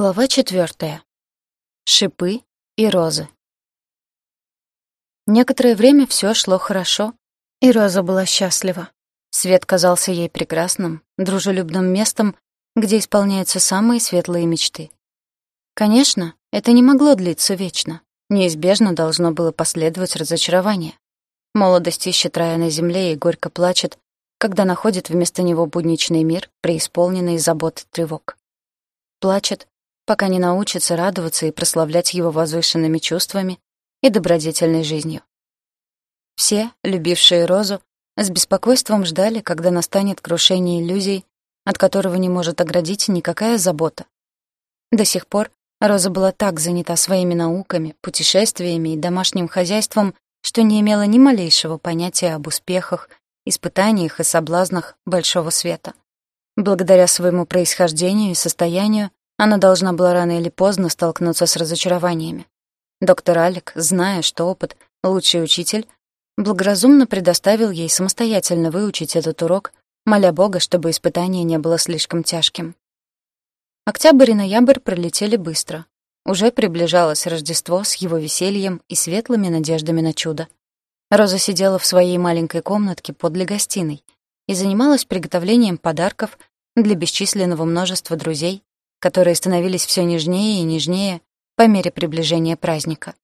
Глава четвертая. Шипы и розы. Некоторое время все шло хорошо, и Роза была счастлива. Свет казался ей прекрасным, дружелюбным местом, где исполняются самые светлые мечты. Конечно, это не могло длиться вечно. Неизбежно должно было последовать разочарование. Молодость ищет рая на земле и горько плачет, когда находит вместо него будничный мир, преисполненный забот и тревог. Плачет, пока не научится радоваться и прославлять его возвышенными чувствами и добродетельной жизнью. Все, любившие Розу, с беспокойством ждали, когда настанет крушение иллюзий, от которого не может оградить никакая забота. До сих пор Роза была так занята своими науками, путешествиями и домашним хозяйством, что не имела ни малейшего понятия об успехах, испытаниях и соблазнах большого света. Благодаря своему происхождению и состоянию она должна была рано или поздно столкнуться с разочарованиями. Доктор Алик, зная, что опыт — лучший учитель, благоразумно предоставил ей самостоятельно выучить этот урок, моля Бога, чтобы испытание не было слишком тяжким. Октябрь и ноябрь пролетели быстро. Уже приближалось Рождество с его весельем и светлыми надеждами на чудо. Роза сидела в своей маленькой комнатке подле гостиной и занималась приготовлением подарков для бесчисленного множества друзей, которые становились все нежнее и нежнее по мере приближения праздника.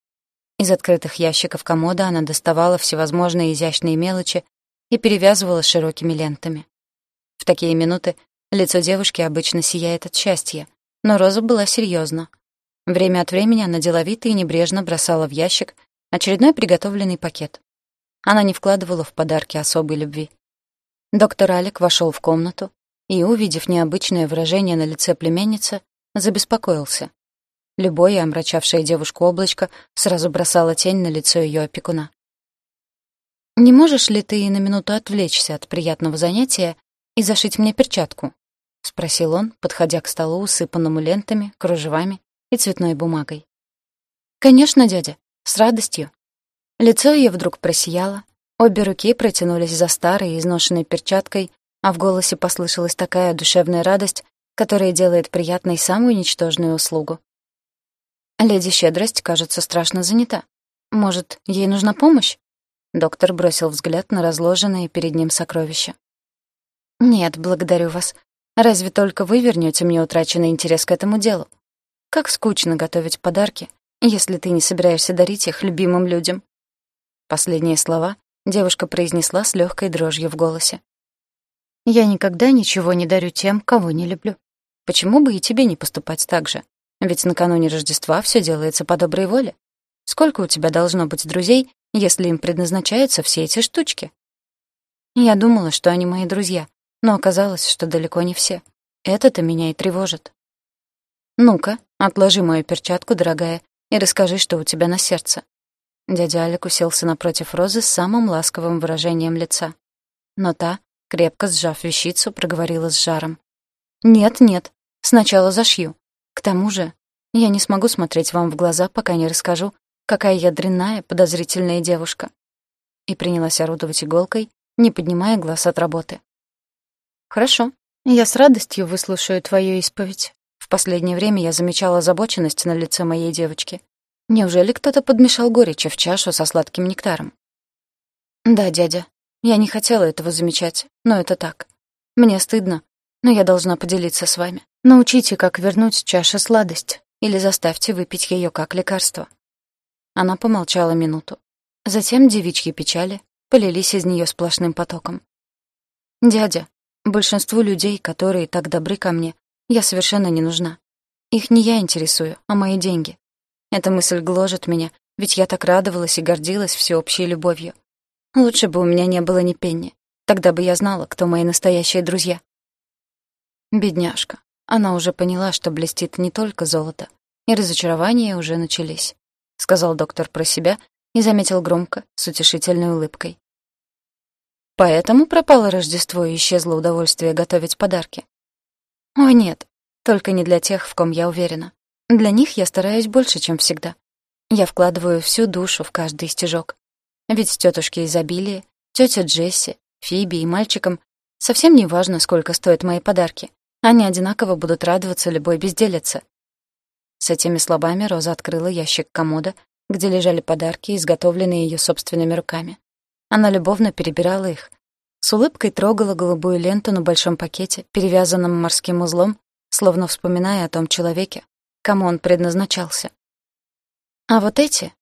Из открытых ящиков комода она доставала всевозможные изящные мелочи и перевязывала широкими лентами. В такие минуты лицо девушки обычно сияет от счастья, но Роза была серьезна. Время от времени она деловито и небрежно бросала в ящик очередной приготовленный пакет. Она не вкладывала в подарки особой любви. Доктор Алик вошел в комнату, и, увидев необычное выражение на лице племянницы, забеспокоился. Любое омрачавшее девушку облачко сразу бросало тень на лицо ее опекуна. «Не можешь ли ты на минуту отвлечься от приятного занятия и зашить мне перчатку?» — спросил он, подходя к столу, усыпанному лентами, кружевами и цветной бумагой. «Конечно, дядя, с радостью». Лицо ее вдруг просияло, обе руки протянулись за старой изношенной перчаткой, а в голосе послышалась такая душевная радость, которая делает приятной самую ничтожную услугу. Леди Щедрость, кажется, страшно занята. Может, ей нужна помощь? Доктор бросил взгляд на разложенные перед ним сокровища. «Нет, благодарю вас. Разве только вы вернете мне утраченный интерес к этому делу? Как скучно готовить подарки, если ты не собираешься дарить их любимым людям». Последние слова девушка произнесла с легкой дрожью в голосе. Я никогда ничего не дарю тем, кого не люблю. Почему бы и тебе не поступать так же? Ведь накануне Рождества все делается по доброй воле. Сколько у тебя должно быть друзей, если им предназначаются все эти штучки? Я думала, что они мои друзья, но оказалось, что далеко не все. Это-то меня и тревожит. Ну-ка, отложи мою перчатку, дорогая, и расскажи, что у тебя на сердце. Дядя Алик уселся напротив Розы с самым ласковым выражением лица. Но та Крепко сжав вещицу, проговорила с жаром. «Нет, нет, сначала зашью. К тому же я не смогу смотреть вам в глаза, пока не расскажу, какая я дрянная, подозрительная девушка». И принялась орудовать иголкой, не поднимая глаз от работы. «Хорошо, я с радостью выслушаю твою исповедь. В последнее время я замечала озабоченность на лице моей девочки. Неужели кто-то подмешал горечи в чашу со сладким нектаром?» «Да, дядя, я не хотела этого замечать, но это так. Мне стыдно, но я должна поделиться с вами. Научите, как вернуть чаше сладость, или заставьте выпить ее как лекарство». Она помолчала минуту. Затем девичьи печали полились из нее сплошным потоком. «Дядя, большинству людей, которые так добры ко мне, я совершенно не нужна. Их не я интересую, а мои деньги. Эта мысль гложет меня, ведь я так радовалась и гордилась всеобщей любовью. Лучше бы у меня не было ни пенни. Тогда бы я знала, кто мои настоящие друзья. Бедняжка. Она уже поняла, что блестит не только золото. И разочарования уже начались. Сказал доктор про себя и заметил громко, с утешительной улыбкой. Поэтому пропало Рождество и исчезло удовольствие готовить подарки. О, нет, только не для тех, в ком я уверена. Для них я стараюсь больше, чем всегда. Я вкладываю всю душу в каждый стежок. Ведь тетушке изобилие, тетя Джесси, Фиби и мальчикам совсем не важно, сколько стоят мои подарки. Они одинаково будут радоваться любой безделице. С этими словами Роза открыла ящик комода, где лежали подарки, изготовленные ее собственными руками. Она любовно перебирала их. С улыбкой трогала голубую ленту на большом пакете, перевязанном морским узлом, словно вспоминая о том человеке, кому он предназначался. А вот эти...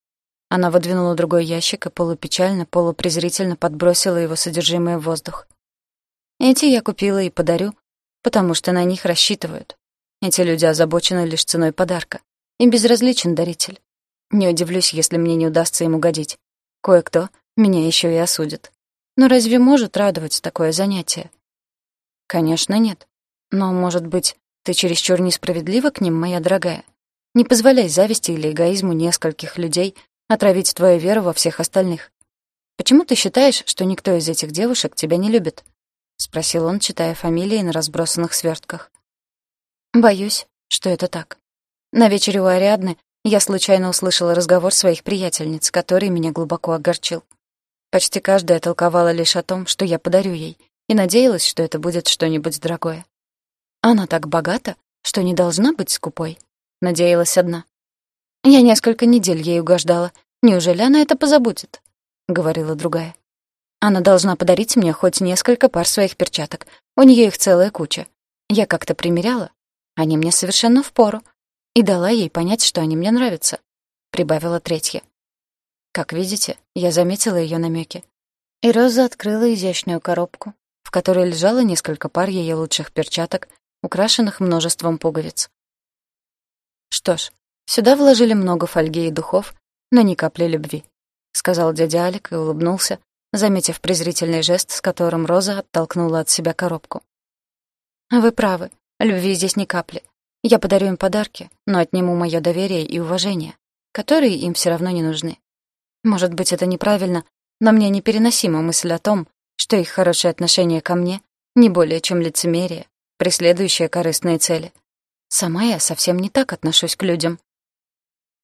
Она выдвинула другой ящик и полупечально, полупрезрительно подбросила его содержимое в воздух. Эти я купила и подарю, потому что на них рассчитывают. Эти люди озабочены лишь ценой подарка. Им безразличен даритель. Не удивлюсь, если мне не удастся им угодить. Кое-кто меня еще и осудит. Но разве может радовать такое занятие? Конечно, нет. Но, может быть, ты чересчур несправедлива к ним, моя дорогая? Не позволяй зависти или эгоизму нескольких людей отравить твою веру во всех остальных. Почему ты считаешь, что никто из этих девушек тебя не любит? спросил он, читая фамилии на разбросанных свертках. Боюсь, что это так. На вечере у Ариадны я случайно услышала разговор своих приятельниц, который меня глубоко огорчил. Почти каждая толковала лишь о том, что я подарю ей, и надеялась, что это будет что-нибудь дорогое. Она так богата, что не должна быть скупой. Надеялась одна. Я несколько недель ей угождала. Неужели она это позабудет? Говорила другая. Она должна подарить мне хоть несколько пар своих перчаток. У нее их целая куча. Я как-то примеряла. Они мне совершенно впору. И дала ей понять, что они мне нравятся. Прибавила третья. Как видите, я заметила ее намеки. И Роза открыла изящную коробку, в которой лежало несколько пар ее лучших перчаток украшенных множеством пуговиц. «Что ж, сюда вложили много фольги и духов, но ни капли любви», — сказал дядя Алик и улыбнулся, заметив презрительный жест, с которым Роза оттолкнула от себя коробку. «Вы правы, любви здесь ни капли. Я подарю им подарки, но отниму мое доверие и уважение, которые им все равно не нужны. Может быть, это неправильно, но мне непереносима мысль о том, что их хорошее отношение ко мне не более чем лицемерие, преследующая корыстные цели. Сама я совсем не так отношусь к людям.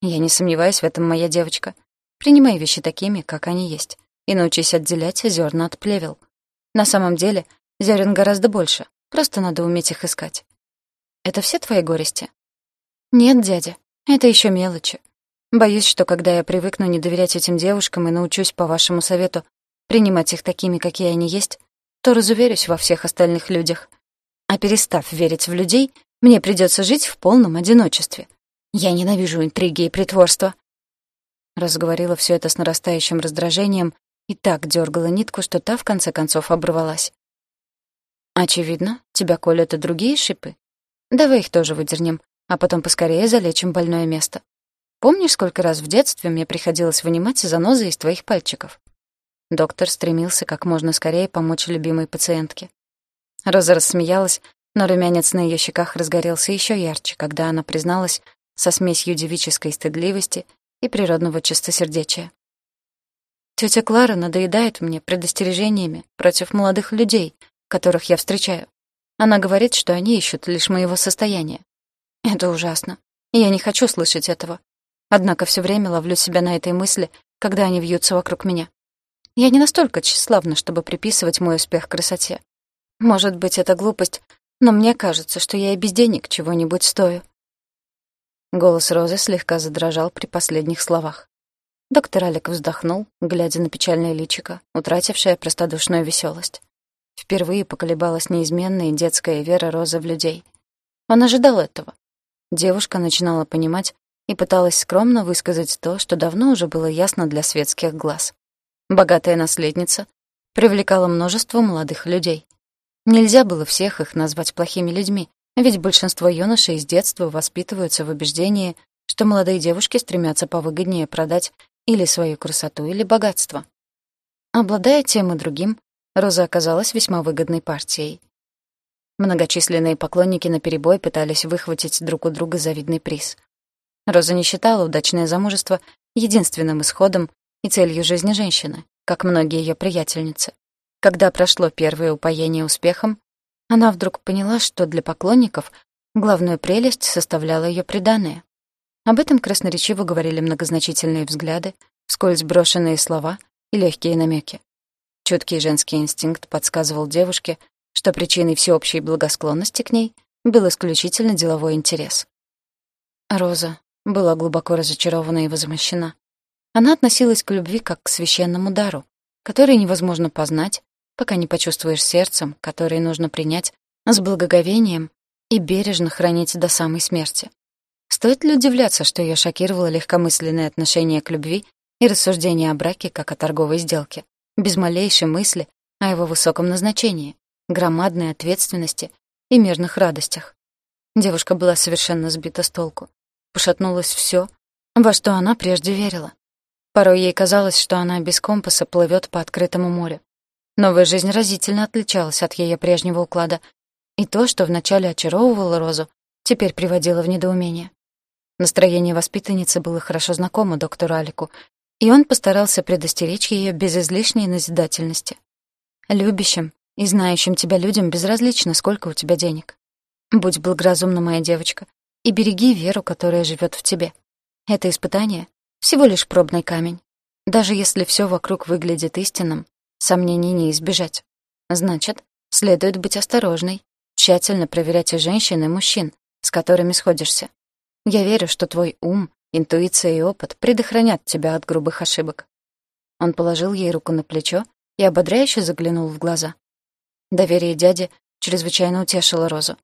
Я не сомневаюсь в этом, моя девочка. Принимай вещи такими, как они есть, и научись отделять зерна от плевел. На самом деле, зерен гораздо больше, просто надо уметь их искать. Это все твои горести? Нет, дядя, это еще мелочи. Боюсь, что когда я привыкну не доверять этим девушкам и научусь, по вашему совету, принимать их такими, какие они есть, то разуверюсь во всех остальных людях. А перестав верить в людей, мне придется жить в полном одиночестве. Я ненавижу интриги и притворство. Разговорила все это с нарастающим раздражением и так дергала нитку, что та в конце концов оборвалась. Очевидно, тебя колят и другие шипы. Давай их тоже выдернем, а потом поскорее залечим больное место. Помнишь, сколько раз в детстве мне приходилось вынимать занозы из твоих пальчиков? Доктор стремился как можно скорее помочь любимой пациентке. Роза рассмеялась, но румянец на ее щеках разгорелся еще ярче, когда она призналась со смесью девической стыдливости и природного чистосердечия. Тетя Клара надоедает мне предостережениями против молодых людей, которых я встречаю. Она говорит, что они ищут лишь моего состояния. Это ужасно. И я не хочу слышать этого. Однако все время ловлю себя на этой мысли, когда они вьются вокруг меня. Я не настолько тщеславна, чтобы приписывать мой успех красоте. Может быть, это глупость, но мне кажется, что я и без денег чего-нибудь стою. Голос Розы слегка задрожал при последних словах. Доктор Алик вздохнул, глядя на печальное личико, утратившее простодушную веселость. Впервые поколебалась неизменная детская вера Розы в людей. Он ожидал этого. Девушка начинала понимать и пыталась скромно высказать то, что давно уже было ясно для светских глаз. Богатая наследница привлекала множество молодых людей. Нельзя было всех их назвать плохими людьми, ведь большинство юношей с детства воспитываются в убеждении, что молодые девушки стремятся повыгоднее продать или свою красоту, или богатство. Обладая тем и другим, Роза оказалась весьма выгодной партией. Многочисленные поклонники наперебой пытались выхватить друг у друга завидный приз. Роза не считала удачное замужество единственным исходом и целью жизни женщины, как многие ее приятельницы. Когда прошло первое упоение успехом, она вдруг поняла, что для поклонников главную прелесть составляла ее преданное. Об этом красноречиво говорили многозначительные взгляды, вскользь брошенные слова и легкие намеки. Чуткий женский инстинкт подсказывал девушке, что причиной всеобщей благосклонности к ней был исключительно деловой интерес. Роза была глубоко разочарована и возмущена. Она относилась к любви как к священному дару, который невозможно познать, пока не почувствуешь сердцем, который нужно принять с благоговением и бережно хранить до самой смерти. Стоит ли удивляться, что ее шокировало легкомысленное отношение к любви и рассуждение о браке как о торговой сделке, без малейшей мысли о его высоком назначении, громадной ответственности и мирных радостях. Девушка была совершенно сбита с толку. Пошатнулось все, во что она прежде верила. Порой ей казалось, что она без компаса плывет по открытому морю. Новая жизнь разительно отличалась от ее прежнего уклада, и то, что вначале очаровывало Розу, теперь приводило в недоумение. Настроение воспитанницы было хорошо знакомо доктору Алику, и он постарался предостеречь ее без излишней назидательности. Любящим и знающим тебя людям безразлично, сколько у тебя денег. Будь благоразумна, моя девочка, и береги веру, которая живет в тебе. Это испытание — всего лишь пробный камень. Даже если все вокруг выглядит истинным, сомнений не избежать. Значит, следует быть осторожной, тщательно проверять и женщин, и мужчин, с которыми сходишься. Я верю, что твой ум, интуиция и опыт предохранят тебя от грубых ошибок. Он положил ей руку на плечо и ободряюще заглянул в глаза. Доверие дяди чрезвычайно утешило Розу.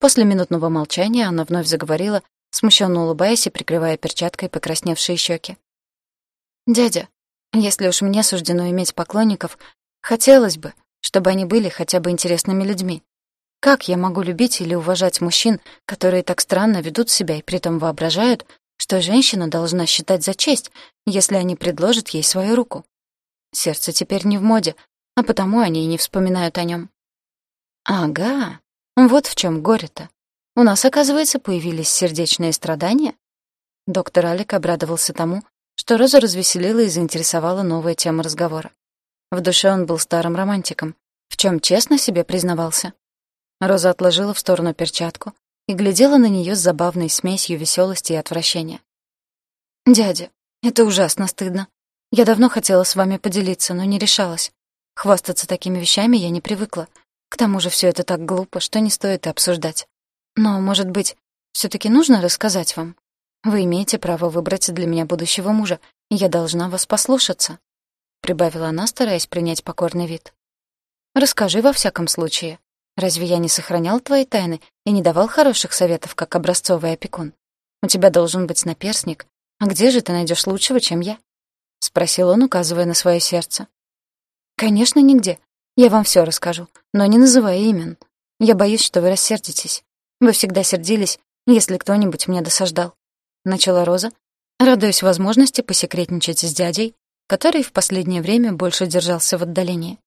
После минутного молчания она вновь заговорила, смущенно улыбаясь и прикрывая перчаткой покрасневшие щеки. «Дядя, если уж мне суждено иметь поклонников, хотелось бы, чтобы они были хотя бы интересными людьми. Как я могу любить или уважать мужчин, которые так странно ведут себя и притом воображают, что женщина должна считать за честь, если они предложат ей свою руку? Сердце теперь не в моде, а потому они и не вспоминают о нем. Ага, вот в чем горе-то. У нас, оказывается, появились сердечные страдания. Доктор Алик обрадовался тому, что Роза развеселила и заинтересовала новая тема разговора. В душе он был старым романтиком, в чем честно себе признавался. Роза отложила в сторону перчатку и глядела на нее с забавной смесью веселости и отвращения. «Дядя, это ужасно стыдно. Я давно хотела с вами поделиться, но не решалась. Хвастаться такими вещами я не привыкла. К тому же все это так глупо, что не стоит и обсуждать. Но, может быть, все таки нужно рассказать вам? Вы имеете право выбрать для меня будущего мужа, и я должна вас послушаться», — прибавила она, стараясь принять покорный вид. «Расскажи во всяком случае. Разве я не сохранял твои тайны и не давал хороших советов, как образцовый опекун? У тебя должен быть наперсник. А где же ты найдешь лучшего, чем я?» — спросил он, указывая на свое сердце. «Конечно, нигде. Я вам все расскажу, но не называя имен. Я боюсь, что вы рассердитесь. Вы всегда сердились, если кто-нибудь мне досаждал». Начала Роза, радуясь возможности посекретничать с дядей, который в последнее время больше держался в отдалении.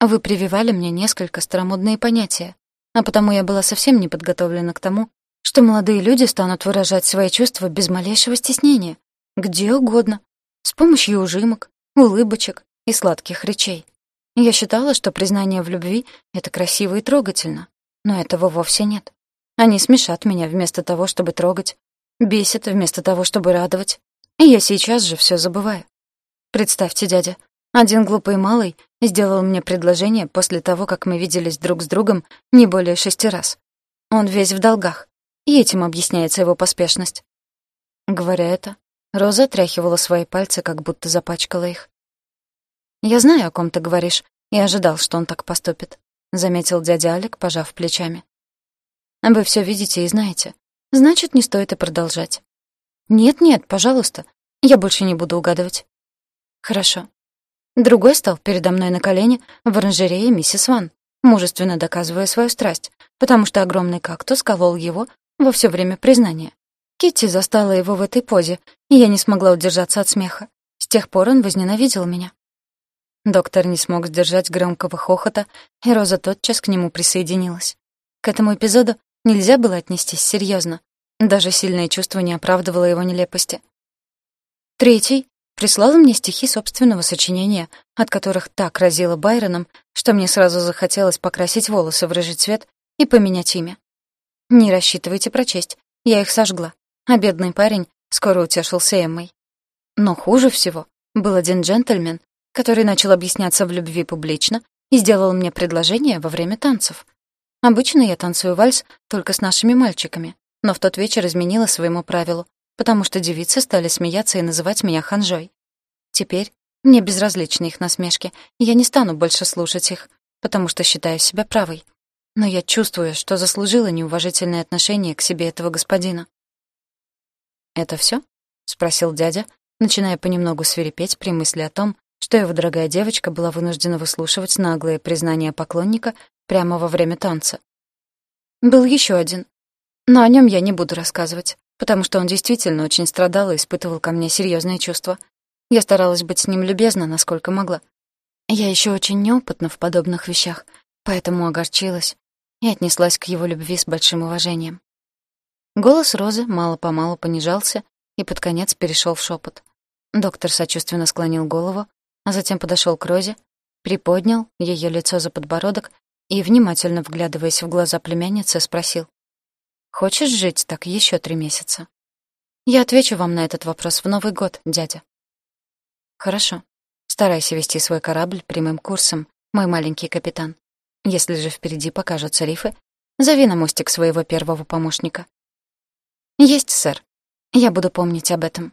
«Вы прививали мне несколько старомодные понятия, а потому я была совсем не подготовлена к тому, что молодые люди станут выражать свои чувства без малейшего стеснения, где угодно, с помощью ужимок, улыбочек и сладких речей. Я считала, что признание в любви — это красиво и трогательно, но этого вовсе нет. Они смешат меня вместо того, чтобы трогать, бесят вместо того, чтобы радовать, и я сейчас же все забываю. Представьте, дядя, один глупый малый сделал мне предложение после того, как мы виделись друг с другом не более шести раз. Он весь в долгах, и этим объясняется его поспешность. Говоря это, Роза отряхивала свои пальцы, как будто запачкала их. «Я знаю, о ком ты говоришь, и ожидал, что он так поступит», — заметил дядя Алик, пожав плечами. «Вы все видите и знаете. Значит, не стоит и продолжать». «Нет-нет, пожалуйста, я больше не буду угадывать». «Хорошо». Другой стал передо мной на колени в оранжерее миссис Ван, мужественно доказывая свою страсть, потому что огромный кактус колол его во все время признания. Китти застала его в этой позе, и я не смогла удержаться от смеха. С тех пор он возненавидел меня. Доктор не смог сдержать громкого хохота, и Роза тотчас к нему присоединилась. К этому эпизоду нельзя было отнестись серьезно. Даже сильное чувство не оправдывало его нелепости. Третий прислал мне стихи собственного сочинения, от которых так разило Байроном, что мне сразу захотелось покрасить волосы в рыжий цвет и поменять имя. Не рассчитывайте прочесть, я их сожгла а бедный парень скоро утешился Эммой. Но хуже всего был один джентльмен, который начал объясняться в любви публично и сделал мне предложение во время танцев. Обычно я танцую вальс только с нашими мальчиками, но в тот вечер изменила своему правилу, потому что девицы стали смеяться и называть меня ханжой. Теперь мне безразличны их насмешки, и я не стану больше слушать их, потому что считаю себя правой. Но я чувствую, что заслужила неуважительное отношение к себе этого господина. «Это все? спросил дядя, начиная понемногу свирепеть при мысли о том, что его дорогая девочка была вынуждена выслушивать наглые признания поклонника прямо во время танца. Был еще один, но о нем я не буду рассказывать, потому что он действительно очень страдал и испытывал ко мне серьезные чувства. Я старалась быть с ним любезна, насколько могла. Я еще очень неопытна в подобных вещах, поэтому огорчилась и отнеслась к его любви с большим уважением. Голос Розы мало-помалу понижался и под конец перешел в шепот. Доктор сочувственно склонил голову, а затем подошел к Розе, приподнял ее лицо за подбородок и, внимательно вглядываясь в глаза племянницы, спросил. «Хочешь жить так еще три месяца?» «Я отвечу вам на этот вопрос в Новый год, дядя». «Хорошо. Старайся вести свой корабль прямым курсом, мой маленький капитан. Если же впереди покажутся рифы, зови на мостик своего первого помощника. Есть, сэр. Я буду помнить об этом.